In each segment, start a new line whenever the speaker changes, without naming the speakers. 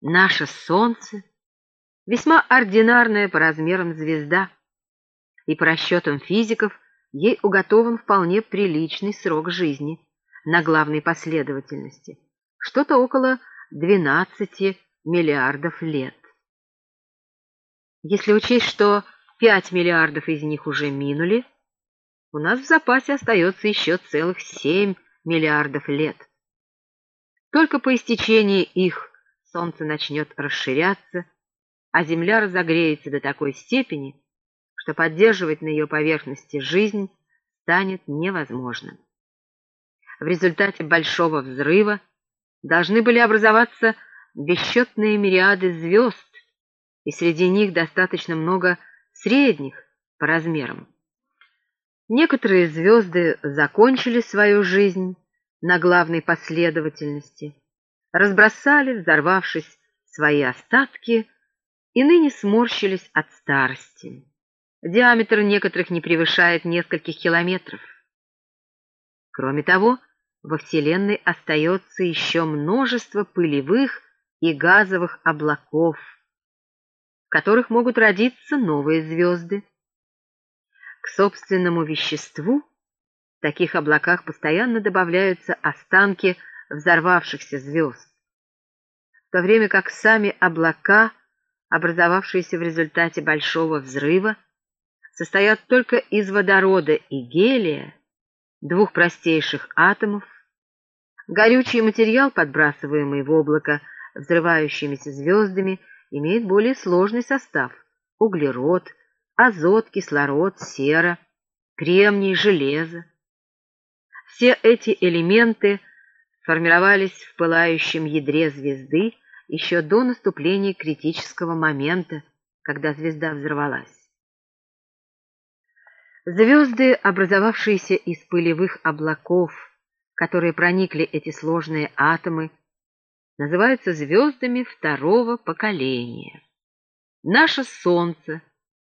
Наше Солнце — весьма ординарная по размерам звезда, и по расчетам физиков ей уготован вполне приличный срок жизни на главной последовательности, что-то около 12 миллиардов лет. Если учесть, что 5 миллиардов из них уже минули, у нас в запасе остается еще целых 7 миллиардов лет. Только по истечении их Солнце начнет расширяться, а Земля разогреется до такой степени, что поддерживать на ее поверхности жизнь станет невозможным. В результате Большого Взрыва должны были образоваться бесчетные мириады звезд, и среди них достаточно много средних по размерам. Некоторые звезды закончили свою жизнь на главной последовательности, разбросали, взорвавшись, свои остатки и ныне сморщились от старости. Диаметр некоторых не превышает нескольких километров. Кроме того, во Вселенной остается еще множество пылевых и газовых облаков, в которых могут родиться новые звезды. К собственному веществу в таких облаках постоянно добавляются останки взорвавшихся звезд, в то время как сами облака, образовавшиеся в результате большого взрыва, состоят только из водорода и гелия, двух простейших атомов. Горючий материал, подбрасываемый в облако взрывающимися звездами, имеет более сложный состав – углерод, азот, кислород, сера, кремний, железо. Все эти элементы формировались в пылающем ядре звезды еще до наступления критического момента, когда звезда взорвалась. Звезды, образовавшиеся из пылевых облаков, которые проникли эти сложные атомы, называются звездами второго поколения. Наше Солнце,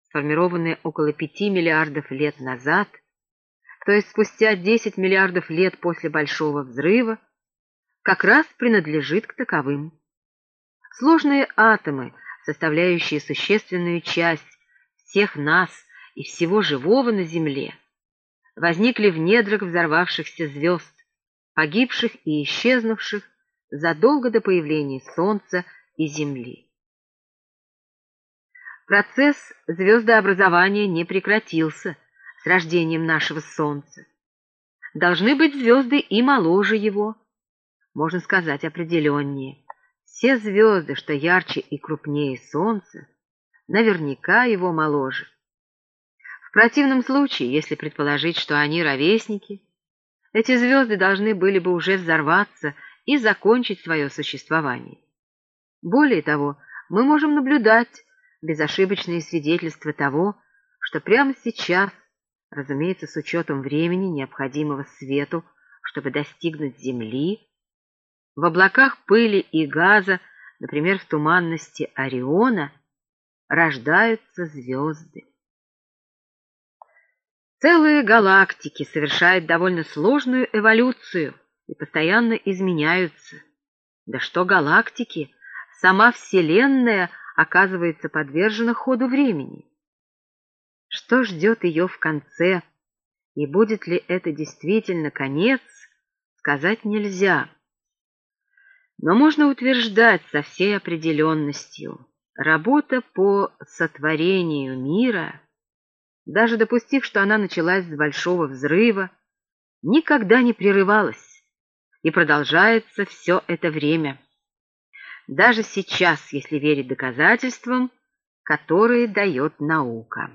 сформированное около 5 миллиардов лет назад, то есть спустя 10 миллиардов лет после Большого Взрыва, как раз принадлежит к таковым. Сложные атомы, составляющие существенную часть всех нас – и всего живого на Земле возникли в недрах взорвавшихся звезд, погибших и исчезнувших задолго до появления Солнца и Земли. Процесс звездообразования не прекратился с рождением нашего Солнца. Должны быть звезды и моложе его, можно сказать определеннее. Все звезды, что ярче и крупнее Солнца, наверняка его моложе. В противном случае, если предположить, что они ровесники, эти звезды должны были бы уже взорваться и закончить свое существование. Более того, мы можем наблюдать безошибочные свидетельства того, что прямо сейчас, разумеется, с учетом времени, необходимого свету, чтобы достигнуть Земли, в облаках пыли и газа, например, в туманности Ориона, рождаются звезды. Целые галактики совершают довольно сложную эволюцию и постоянно изменяются. Да что галактики, сама Вселенная оказывается подвержена ходу времени. Что ждет ее в конце, и будет ли это действительно конец, сказать нельзя. Но можно утверждать со всей определенностью, работа по сотворению мира — даже допустив, что она началась с большого взрыва, никогда не прерывалась и продолжается все это время. Даже сейчас, если верить доказательствам, которые дает наука.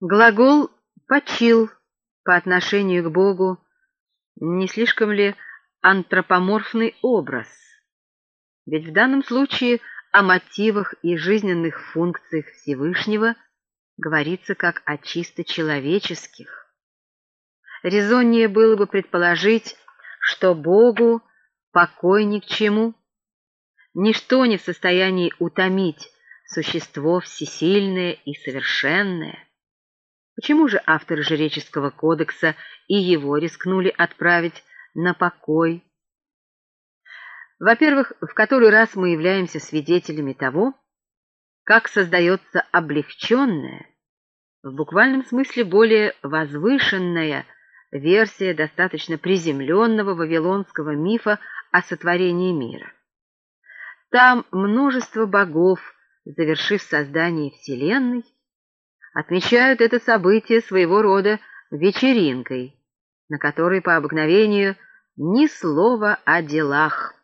Глагол «почил» по отношению к Богу не слишком ли антропоморфный образ? Ведь в данном случае о мотивах и жизненных функциях Всевышнего – говорится как о чисто человеческих. Резоннее было бы предположить, что Богу покой ни к чему. Ничто не в состоянии утомить существо всесильное и совершенное. Почему же авторы жреческого кодекса и его рискнули отправить на покой? Во-первых, в который раз мы являемся свидетелями того, как создается облегченная, в буквальном смысле более возвышенная версия достаточно приземленного вавилонского мифа о сотворении мира. Там множество богов, завершив создание Вселенной, отмечают это событие своего рода вечеринкой, на которой по обыкновению ни слова о делах.